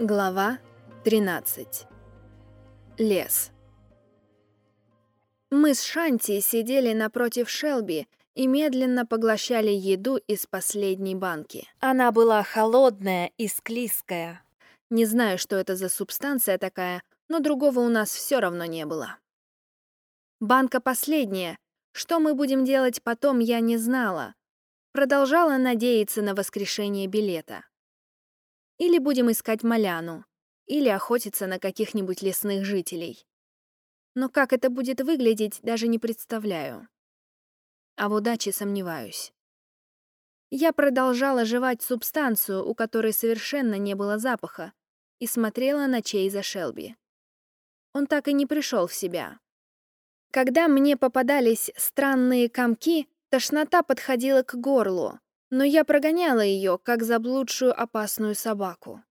Глава 13. Лес. Мы с Шанти сидели напротив Шелби и медленно поглощали еду из последней банки. Она была холодная и склизкая. Не знаю, что это за субстанция такая, но другого у нас все равно не было. Банка последняя. Что мы будем делать потом, я не знала. Продолжала надеяться на воскрешение билета. Или будем искать Маляну, или охотиться на каких-нибудь лесных жителей. Но как это будет выглядеть, даже не представляю. А в удаче сомневаюсь. Я продолжала жевать субстанцию, у которой совершенно не было запаха, и смотрела на Чейза Шелби. Он так и не пришел в себя. Когда мне попадались странные комки, тошнота подходила к горлу, но я прогоняла ее, как заблудшую опасную собаку.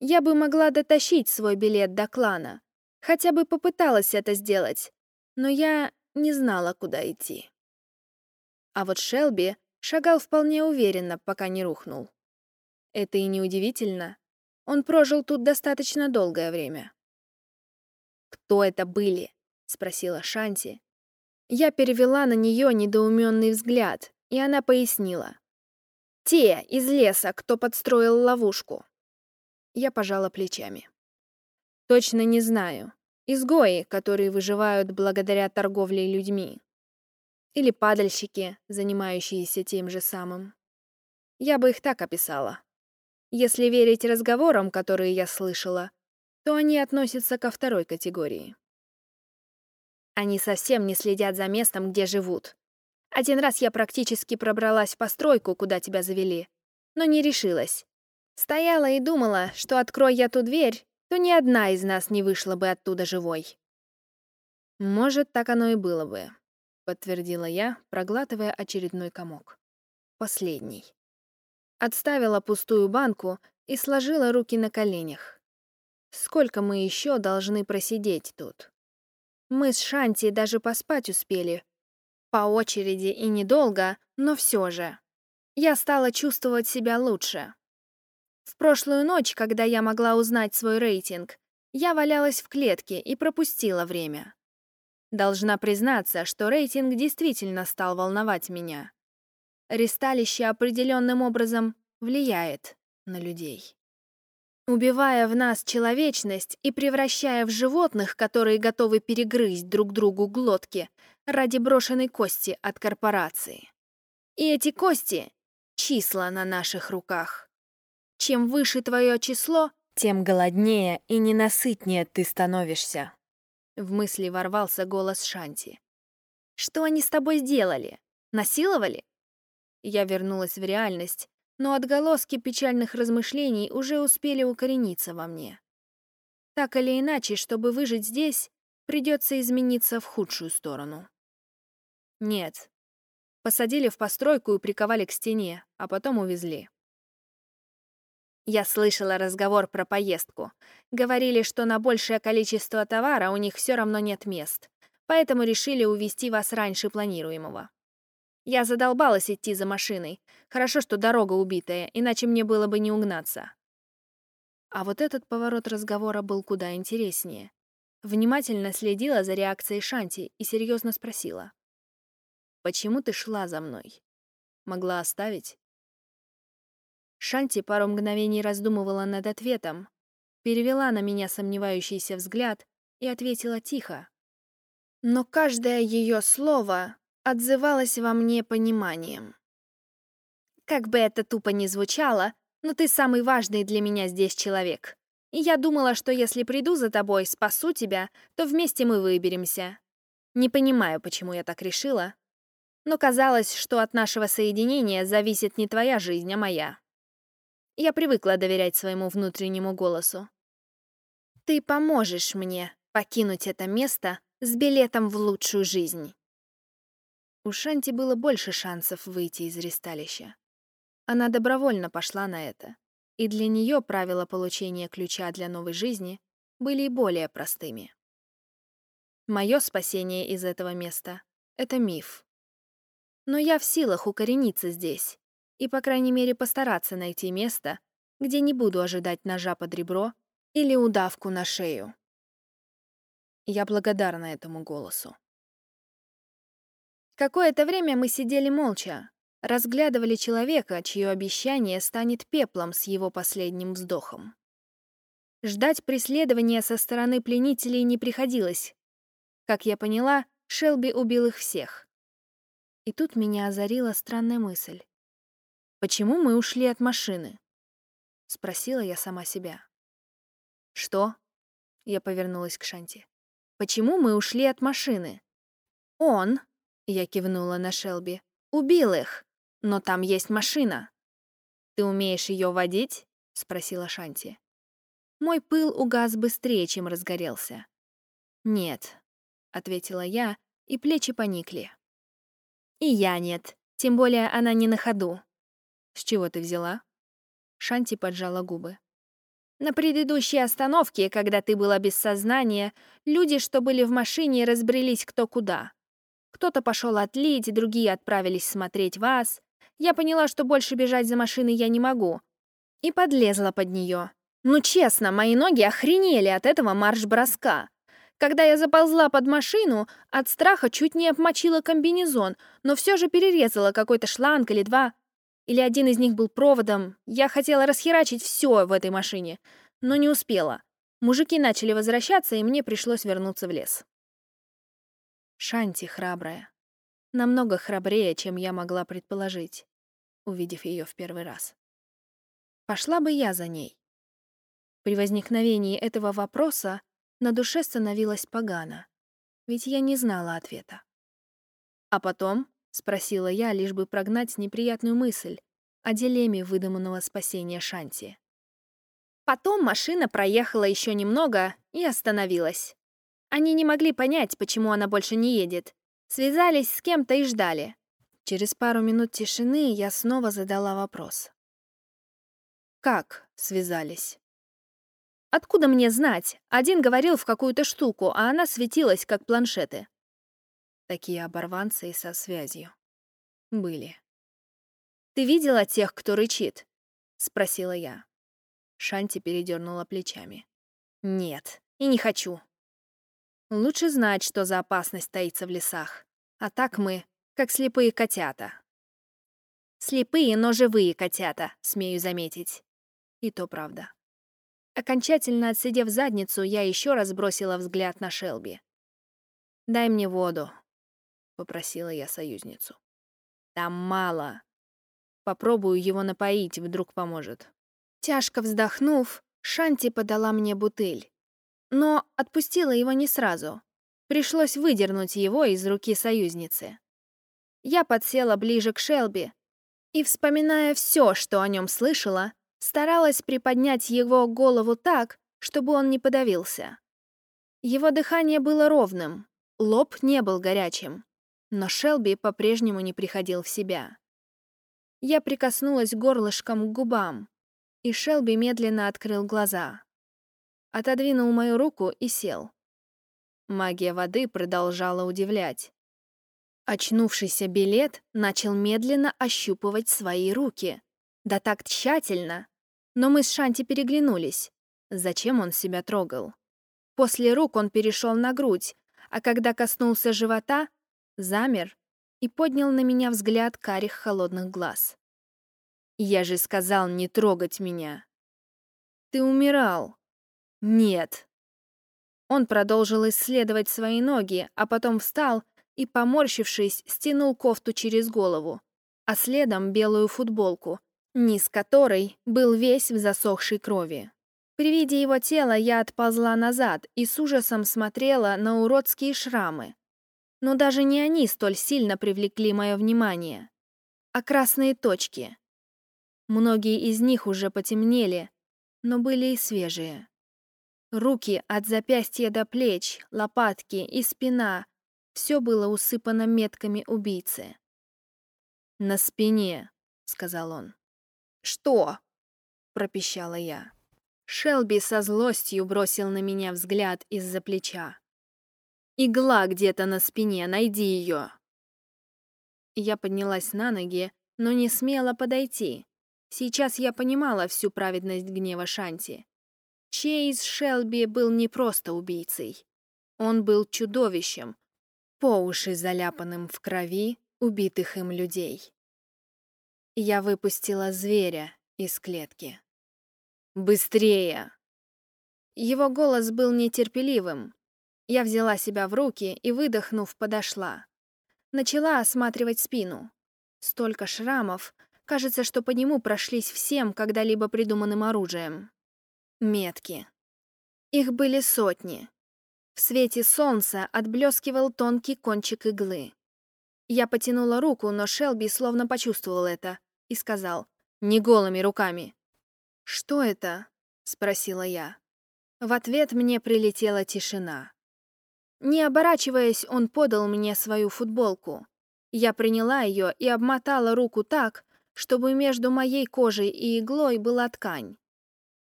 Я бы могла дотащить свой билет до клана, хотя бы попыталась это сделать, но я не знала, куда идти. А вот Шелби шагал вполне уверенно, пока не рухнул. Это и неудивительно. Он прожил тут достаточно долгое время. «Кто это были?» — спросила Шанти. Я перевела на нее недоуменный взгляд, и она пояснила. Те из леса, кто подстроил ловушку. Я пожала плечами. Точно не знаю. Изгои, которые выживают благодаря торговле людьми. Или падальщики, занимающиеся тем же самым. Я бы их так описала. Если верить разговорам, которые я слышала, то они относятся ко второй категории. Они совсем не следят за местом, где живут, один раз я практически пробралась в постройку, куда тебя завели, но не решилась. Стояла и думала, что открой я ту дверь, то ни одна из нас не вышла бы оттуда живой. Может, так оно и было бы, подтвердила я, проглатывая очередной комок. Последний. Отставила пустую банку и сложила руки на коленях. Сколько мы еще должны просидеть тут? Мы с Шанти даже поспать успели, по очереди и недолго, но все же. Я стала чувствовать себя лучше. В прошлую ночь, когда я могла узнать свой рейтинг, я валялась в клетке и пропустила время. Должна признаться, что рейтинг действительно стал волновать меня. Ристалище определенным образом влияет на людей. Убивая в нас человечность и превращая в животных, которые готовы перегрызть друг другу глотки, ради брошенной кости от корпорации. И эти кости — числа на наших руках. Чем выше твое число, тем голоднее и ненасытнее ты становишься. В мысли ворвался голос Шанти. «Что они с тобой сделали? Насиловали?» Я вернулась в реальность, но отголоски печальных размышлений уже успели укорениться во мне. Так или иначе, чтобы выжить здесь, придется измениться в худшую сторону. Нет. Посадили в постройку и приковали к стене, а потом увезли. Я слышала разговор про поездку. Говорили, что на большее количество товара у них все равно нет мест, поэтому решили увезти вас раньше планируемого. Я задолбалась идти за машиной. Хорошо, что дорога убитая, иначе мне было бы не угнаться. А вот этот поворот разговора был куда интереснее. Внимательно следила за реакцией Шанти и серьезно спросила. Почему ты шла за мной? Могла оставить? Шанти пару мгновений раздумывала над ответом, перевела на меня сомневающийся взгляд и ответила тихо. Но каждое ее слово отзывалось во мне пониманием. Как бы это тупо ни звучало, но ты самый важный для меня здесь человек. И я думала, что если приду за тобой, спасу тебя, то вместе мы выберемся. Не понимаю, почему я так решила, но казалось, что от нашего соединения зависит не твоя жизнь, а моя. Я привыкла доверять своему внутреннему голосу. Ты поможешь мне покинуть это место с билетом в лучшую жизнь. У Шанти было больше шансов выйти из ресталища. Она добровольно пошла на это, и для нее правила получения ключа для новой жизни были и более простыми. Мое спасение из этого места — это миф, но я в силах укорениться здесь и, по крайней мере, постараться найти место, где не буду ожидать ножа под ребро или удавку на шею. Я благодарна этому голосу. Какое-то время мы сидели молча, разглядывали человека, чье обещание станет пеплом с его последним вздохом. Ждать преследования со стороны пленителей не приходилось. Как я поняла, Шелби убил их всех. И тут меня озарила странная мысль. «Почему мы ушли от машины?» — спросила я сама себя. «Что?» — я повернулась к Шанти. «Почему мы ушли от машины?» «Он», — я кивнула на Шелби, — «убил их, но там есть машина». «Ты умеешь ее водить?» — спросила Шанти. Мой пыл угас быстрее, чем разгорелся. «Нет», — ответила я, и плечи поникли. «И я нет, тем более она не на ходу». «С чего ты взяла?» Шанти поджала губы. «На предыдущей остановке, когда ты была без сознания, люди, что были в машине, разбрелись кто куда. Кто-то пошел отлить, другие отправились смотреть вас. Я поняла, что больше бежать за машиной я не могу. И подлезла под нее. Ну честно, мои ноги охренели от этого марш-броска. Когда я заползла под машину, от страха чуть не обмочила комбинезон, но все же перерезала какой-то шланг или два. Или один из них был проводом. Я хотела расхерачить все в этой машине, но не успела. Мужики начали возвращаться, и мне пришлось вернуться в лес. Шанти храбрая. Намного храбрее, чем я могла предположить, увидев ее в первый раз. Пошла бы я за ней. При возникновении этого вопроса на душе становилось погано, ведь я не знала ответа. «А потом?» — спросила я, лишь бы прогнать неприятную мысль о дилемме выдуманного спасения Шанти. Потом машина проехала еще немного и остановилась. Они не могли понять, почему она больше не едет. Связались с кем-то и ждали. Через пару минут тишины я снова задала вопрос. «Как связались?» Откуда мне знать? Один говорил в какую-то штуку, а она светилась, как планшеты. Такие оборванцы и со связью. Были. «Ты видела тех, кто рычит?» — спросила я. Шанти передернула плечами. «Нет, и не хочу. Лучше знать, что за опасность таится в лесах. А так мы, как слепые котята». «Слепые, но живые котята», — смею заметить. И то правда. Окончательно отсидев задницу, я еще раз бросила взгляд на Шелби. «Дай мне воду», — попросила я союзницу. «Там мало. Попробую его напоить, вдруг поможет». Тяжко вздохнув, Шанти подала мне бутыль. Но отпустила его не сразу. Пришлось выдернуть его из руки союзницы. Я подсела ближе к Шелби и, вспоминая все, что о нем слышала, Старалась приподнять его голову так, чтобы он не подавился. Его дыхание было ровным, лоб не был горячим, но Шелби по-прежнему не приходил в себя. Я прикоснулась горлышком к губам, и Шелби медленно открыл глаза. Отодвинул мою руку и сел. Магия воды продолжала удивлять. Очнувшийся билет начал медленно ощупывать свои руки. Да так тщательно. Но мы с Шанти переглянулись. Зачем он себя трогал? После рук он перешел на грудь, а когда коснулся живота, замер и поднял на меня взгляд карих холодных глаз. «Я же сказал не трогать меня!» «Ты умирал!» «Нет!» Он продолжил исследовать свои ноги, а потом встал и, поморщившись, стянул кофту через голову, а следом белую футболку, низ которой был весь в засохшей крови. При виде его тела я отползла назад и с ужасом смотрела на уродские шрамы. Но даже не они столь сильно привлекли мое внимание, а красные точки. Многие из них уже потемнели, но были и свежие. Руки от запястья до плеч, лопатки и спина — все было усыпано метками убийцы. «На спине», — сказал он. «Что?» — пропищала я. Шелби со злостью бросил на меня взгляд из-за плеча. «Игла где-то на спине, найди ее!» Я поднялась на ноги, но не смела подойти. Сейчас я понимала всю праведность гнева Шанти. Чейз Шелби был не просто убийцей. Он был чудовищем, по уши заляпанным в крови убитых им людей. Я выпустила зверя из клетки. «Быстрее!» Его голос был нетерпеливым. Я взяла себя в руки и, выдохнув, подошла. Начала осматривать спину. Столько шрамов. Кажется, что по нему прошлись всем когда-либо придуманным оружием. Метки. Их были сотни. В свете солнца отблескивал тонкий кончик иглы. Я потянула руку, но Шелби словно почувствовал это и сказал «Не голыми руками». «Что это?» — спросила я. В ответ мне прилетела тишина. Не оборачиваясь, он подал мне свою футболку. Я приняла ее и обмотала руку так, чтобы между моей кожей и иглой была ткань.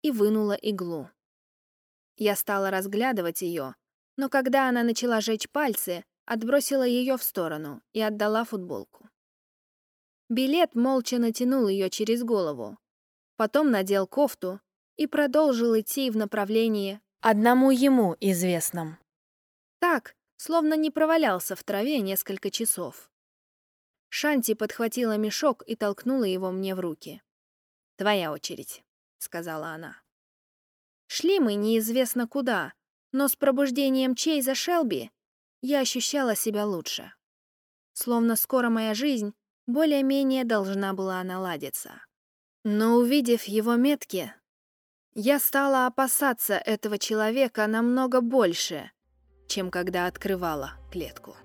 И вынула иглу. Я стала разглядывать ее, но когда она начала жечь пальцы, отбросила ее в сторону и отдала футболку. Билет молча натянул ее через голову. Потом надел кофту и продолжил идти в направлении одному ему известном. Так, словно не провалялся в траве несколько часов. Шанти подхватила мешок и толкнула его мне в руки. «Твоя очередь», — сказала она. Шли мы неизвестно куда, но с пробуждением Чейза Шелби я ощущала себя лучше. Словно скоро моя жизнь более-менее должна была наладиться. Но увидев его метки, я стала опасаться этого человека намного больше, чем когда открывала клетку.